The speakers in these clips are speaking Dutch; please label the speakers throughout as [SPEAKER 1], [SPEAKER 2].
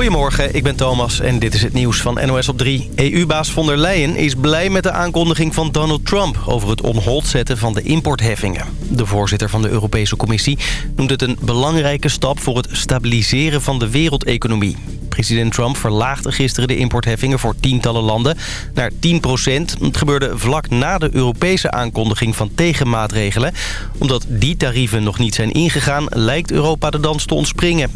[SPEAKER 1] Goedemorgen, ik ben Thomas en dit is het nieuws van NOS op 3. EU-baas von der Leyen is blij met de aankondiging van Donald Trump... over het on hold zetten van de importheffingen. De voorzitter van de Europese Commissie noemt het een belangrijke stap... voor het stabiliseren van de wereldeconomie. President Trump verlaagde gisteren de importheffingen voor tientallen landen naar 10 procent. Het gebeurde vlak na de Europese aankondiging van tegenmaatregelen. Omdat die tarieven nog niet zijn ingegaan, lijkt Europa de dans te ontspringen.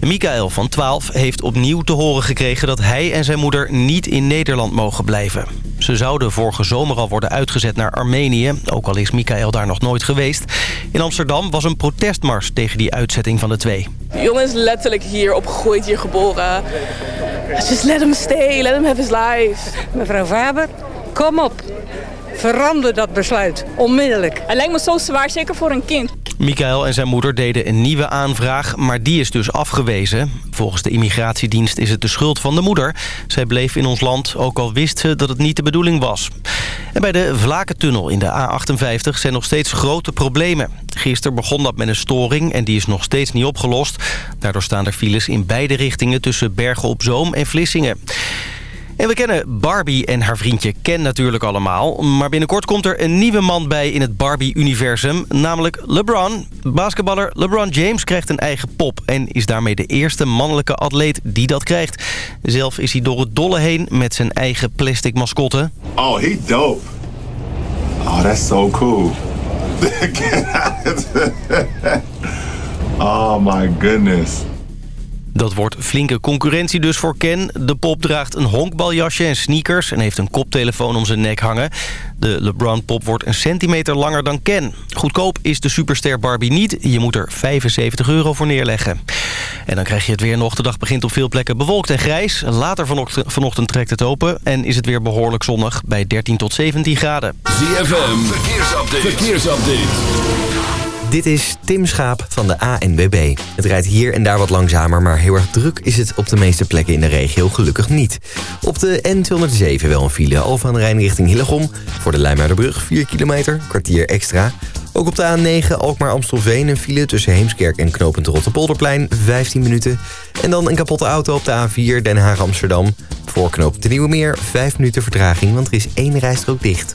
[SPEAKER 1] Michael van 12 heeft opnieuw te horen gekregen dat hij en zijn moeder niet in Nederland mogen blijven. Ze zouden vorige zomer al worden uitgezet naar Armenië, ook al is Michael daar nog nooit geweest. In Amsterdam was een protestmars tegen die uitzetting van de twee.
[SPEAKER 2] De jongen is letterlijk hier opgegroeid, hier geboren. Just let him stay, let him have his life.
[SPEAKER 3] Mevrouw Faber, kom op. Verander dat besluit, onmiddellijk.
[SPEAKER 2] Het lijkt me zo zwaar, zeker voor een kind.
[SPEAKER 1] Michael en zijn moeder deden een nieuwe aanvraag, maar die is dus afgewezen. Volgens de immigratiedienst is het de schuld van de moeder. Zij bleef in ons land, ook al wist ze dat het niet de bedoeling was. En bij de Vlakentunnel in de A58 zijn nog steeds grote problemen. Gisteren begon dat met een storing en die is nog steeds niet opgelost. Daardoor staan er files in beide richtingen tussen Bergen op Zoom en Vlissingen. En we kennen Barbie en haar vriendje Ken natuurlijk allemaal. Maar binnenkort komt er een nieuwe man bij in het Barbie-universum. Namelijk LeBron. Basketballer LeBron James krijgt een eigen pop. En is daarmee de eerste mannelijke atleet die dat krijgt. Zelf is hij door het dolle heen met zijn eigen plastic mascotte.
[SPEAKER 4] Oh, he dope. Oh, that's so cool. oh my goodness.
[SPEAKER 1] Dat wordt flinke concurrentie dus voor Ken. De pop draagt een honkbaljasje en sneakers en heeft een koptelefoon om zijn nek hangen. De LeBron-pop wordt een centimeter langer dan Ken. Goedkoop is de superster Barbie niet. Je moet er 75 euro voor neerleggen. En dan krijg je het weer nog. De dag begint op veel plekken bewolkt en grijs. Later vanochtend, vanochtend trekt het open en is het weer behoorlijk zonnig bij 13 tot 17 graden.
[SPEAKER 5] ZFM, verkeersupdate. verkeersupdate.
[SPEAKER 6] Dit is Tim Schaap van de ANWB. Het rijdt hier en daar wat langzamer, maar heel erg druk is het op de meeste plekken in de regio gelukkig niet. Op de N207 wel een file, al van Rijn richting Hillegom. Voor de Lijmuiderbrug 4 kilometer, kwartier extra. Ook op de A9 Alkmaar-Amstelveen een file tussen Heemskerk en knooppunt Rotterpolderplein 15 minuten. En dan een kapotte auto op de A4 Den Haag-Amsterdam. Voor knooppunt de Nieuwe Meer 5 minuten vertraging, want er is één rijstrook dicht.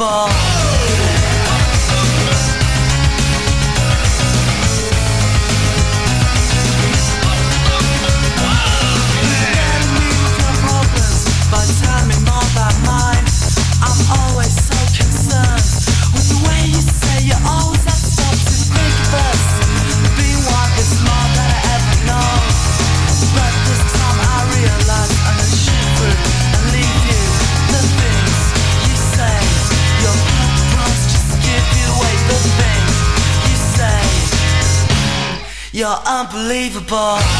[SPEAKER 7] ball. Unbelievable.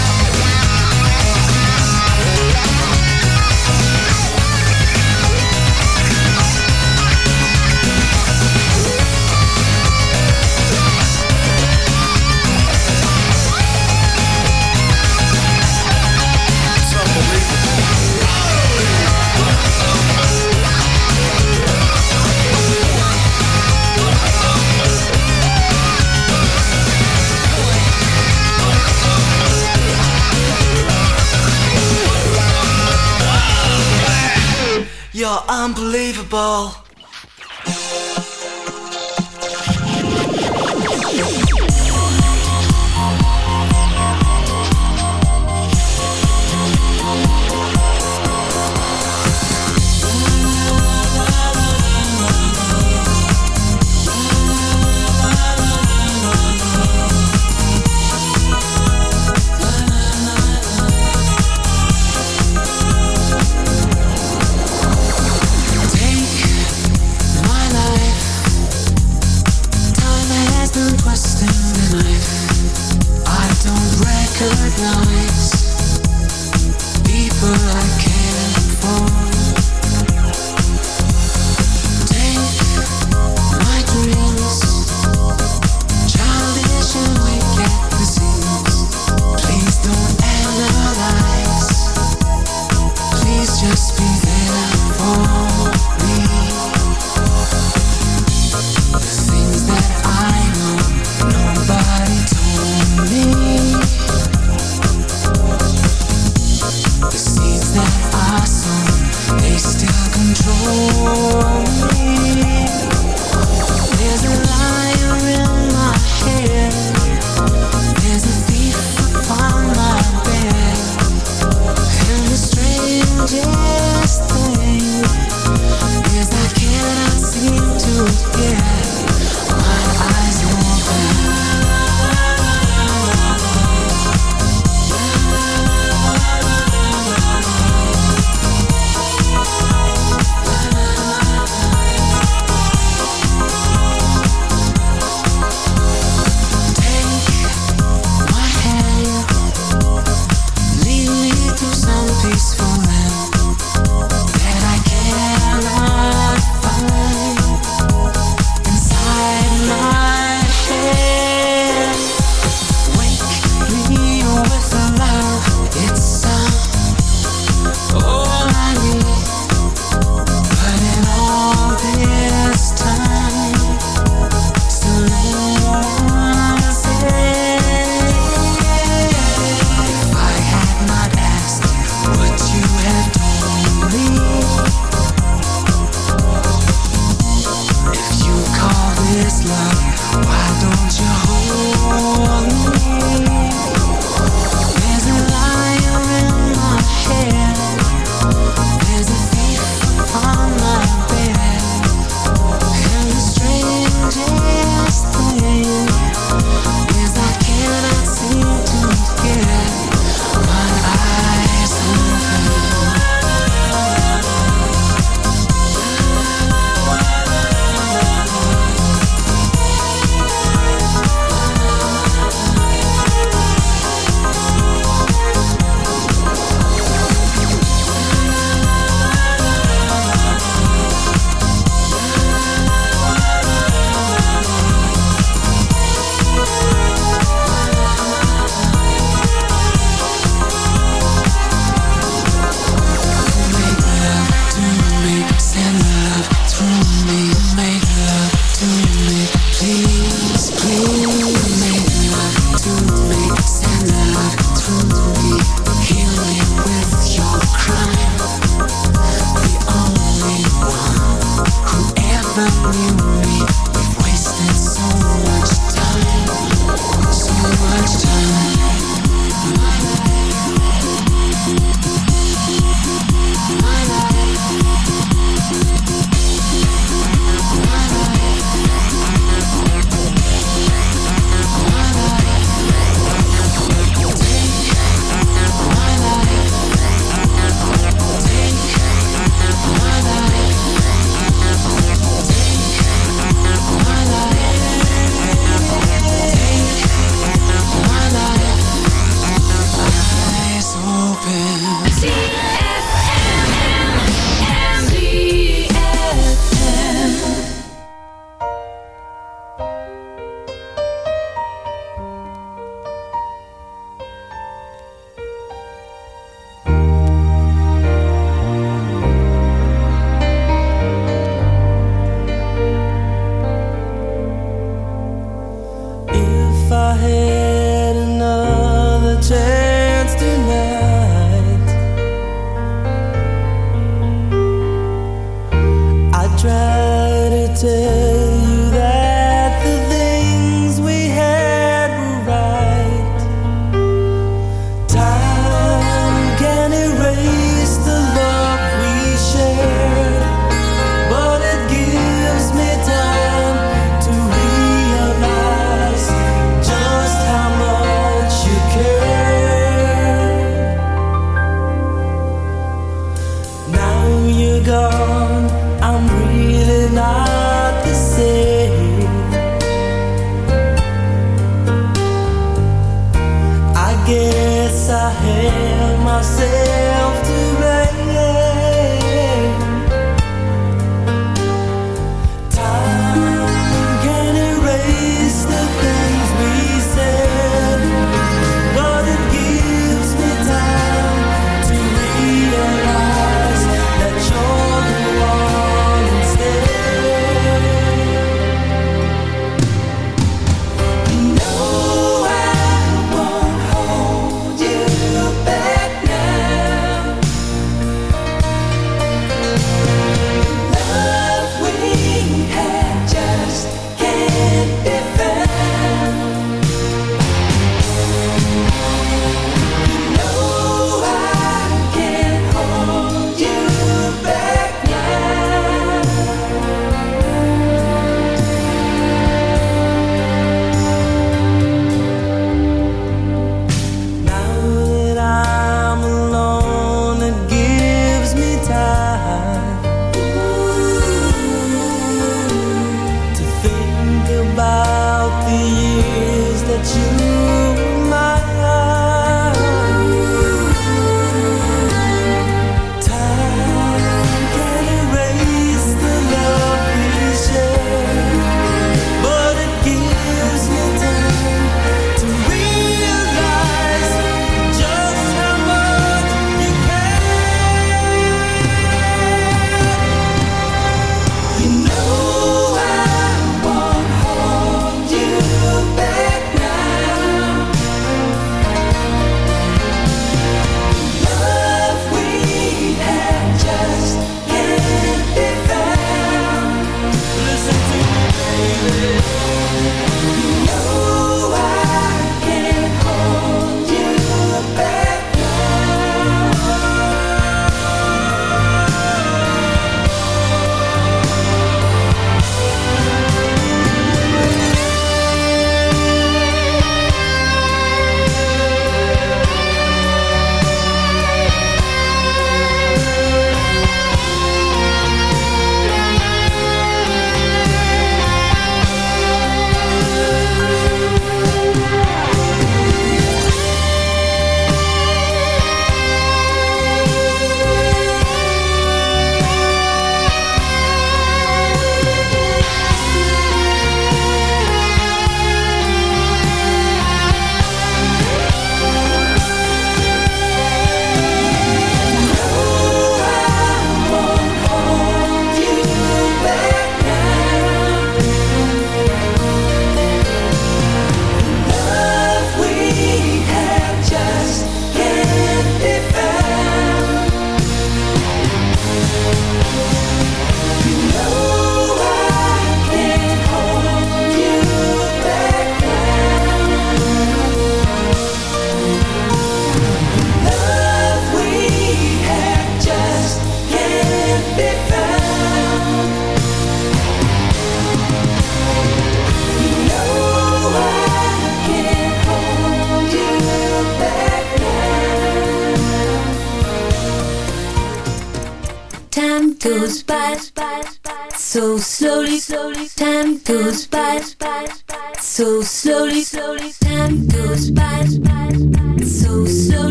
[SPEAKER 7] Unbelievable.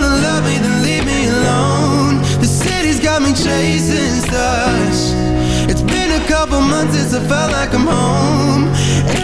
[SPEAKER 8] gonna love me, then leave me alone. The city's got me chasing stars. It's been a couple months since I felt like I'm home.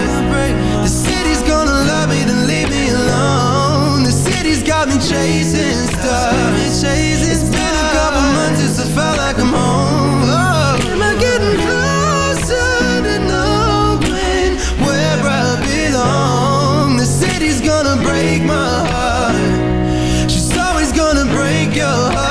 [SPEAKER 8] Got me chasing stars. It's been a couple months since I felt like I'm home. Oh, am I getting closer to knowing where I belong? The city's gonna break my heart. She's always gonna break your heart.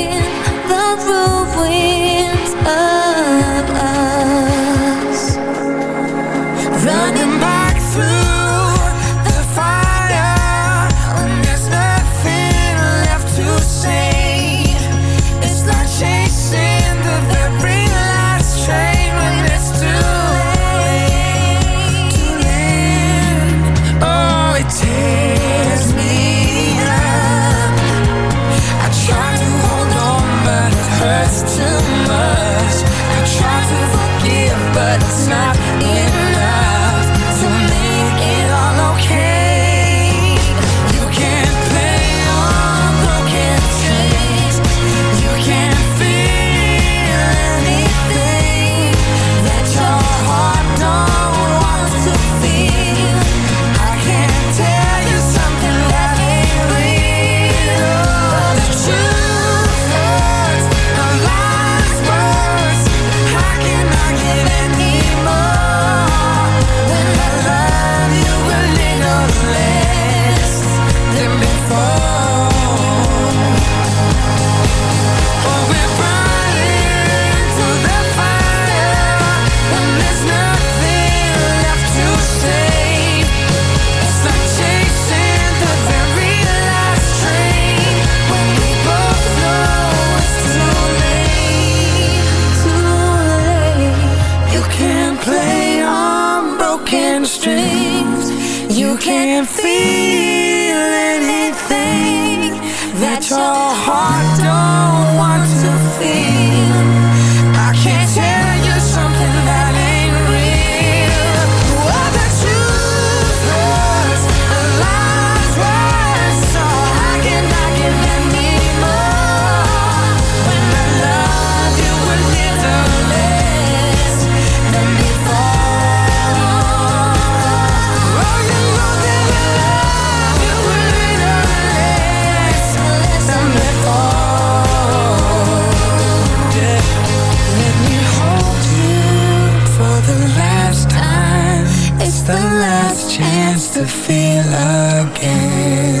[SPEAKER 9] again.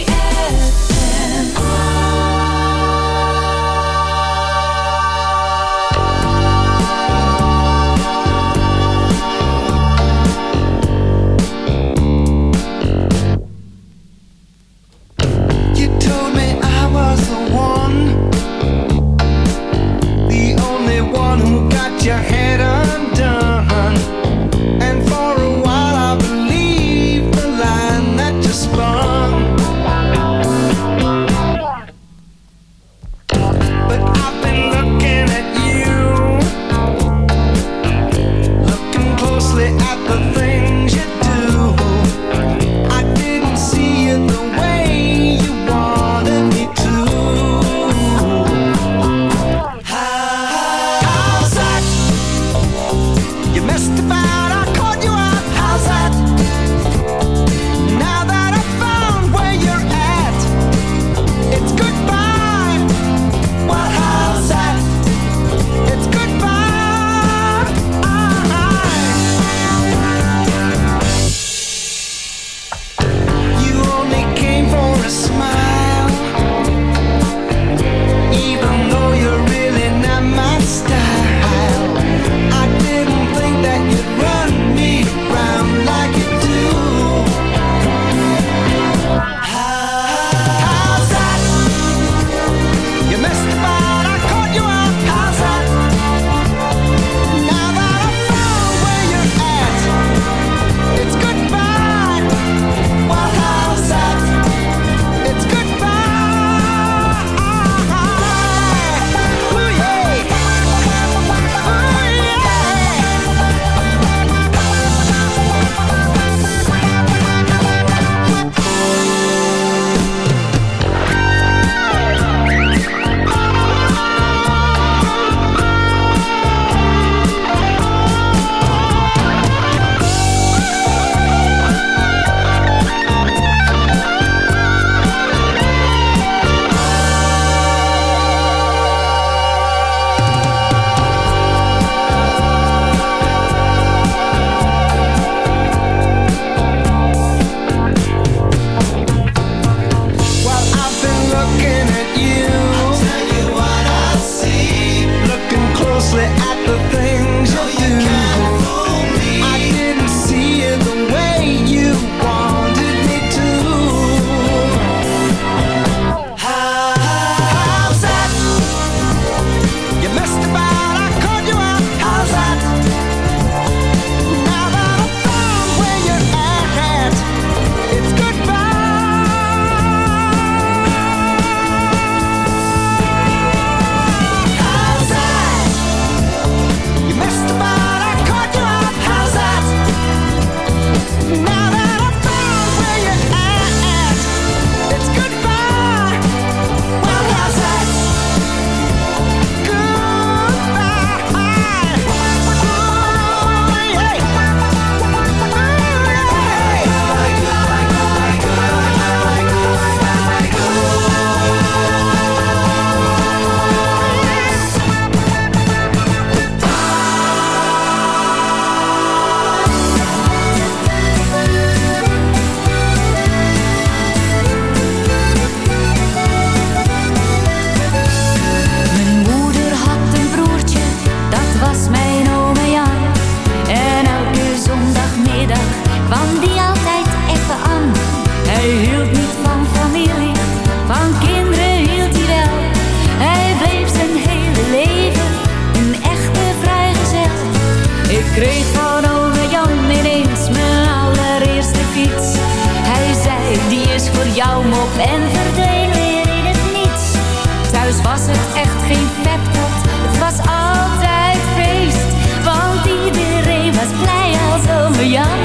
[SPEAKER 10] Kreeg van ome Jan ineens mijn allereerste fiets. Hij zei, die is voor jou mop en verdween weer in het niets. Thuis was het echt geen peptot, het was altijd feest. Want iedereen was blij als ome Jan.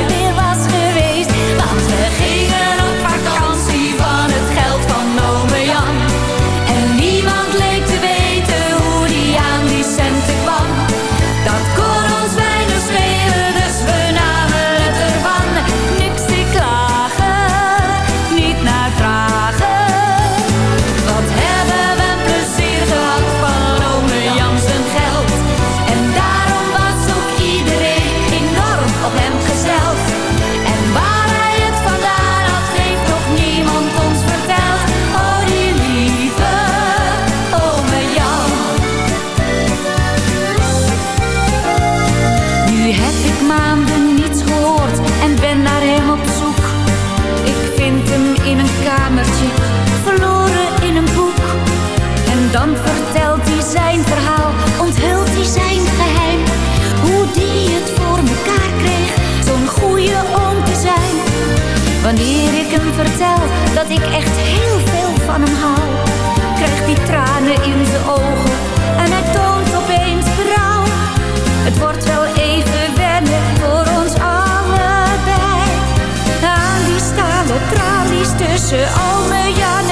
[SPEAKER 10] tussen al mijn jaren.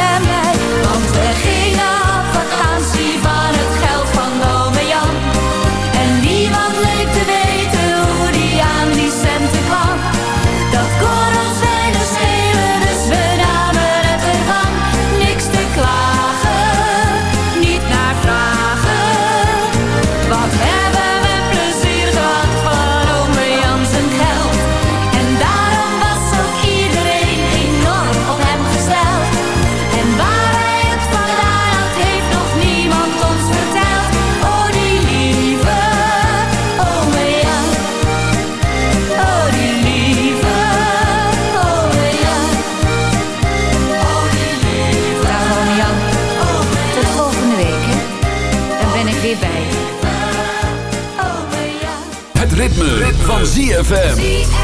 [SPEAKER 10] van
[SPEAKER 5] ZFM.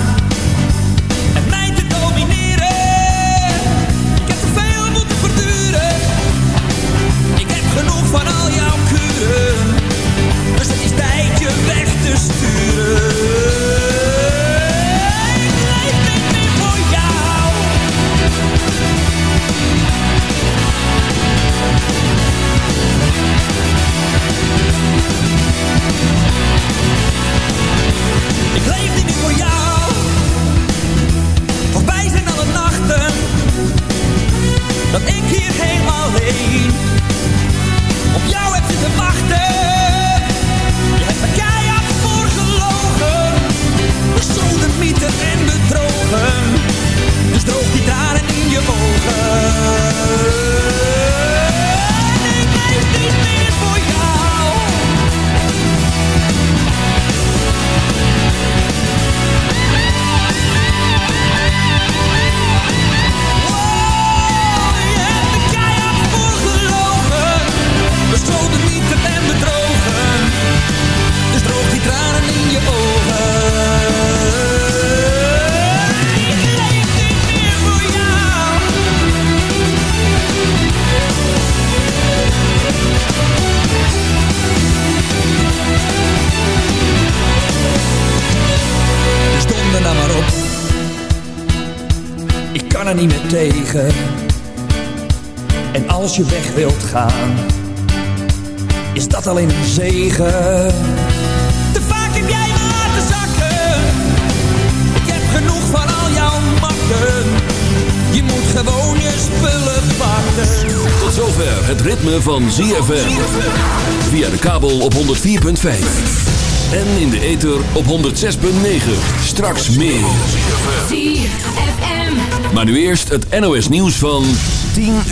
[SPEAKER 11] weg wilt gaan, is dat alleen een zegen. Te vaak heb jij me laten zakken. Ik heb genoeg van al jouw makken. Je moet gewoon je spullen pakken.
[SPEAKER 5] Tot zover het ritme van ZFM. Via de kabel op 104.5. En in de ether op 106.9. Straks meer. Maar nu eerst het NOS nieuws van 10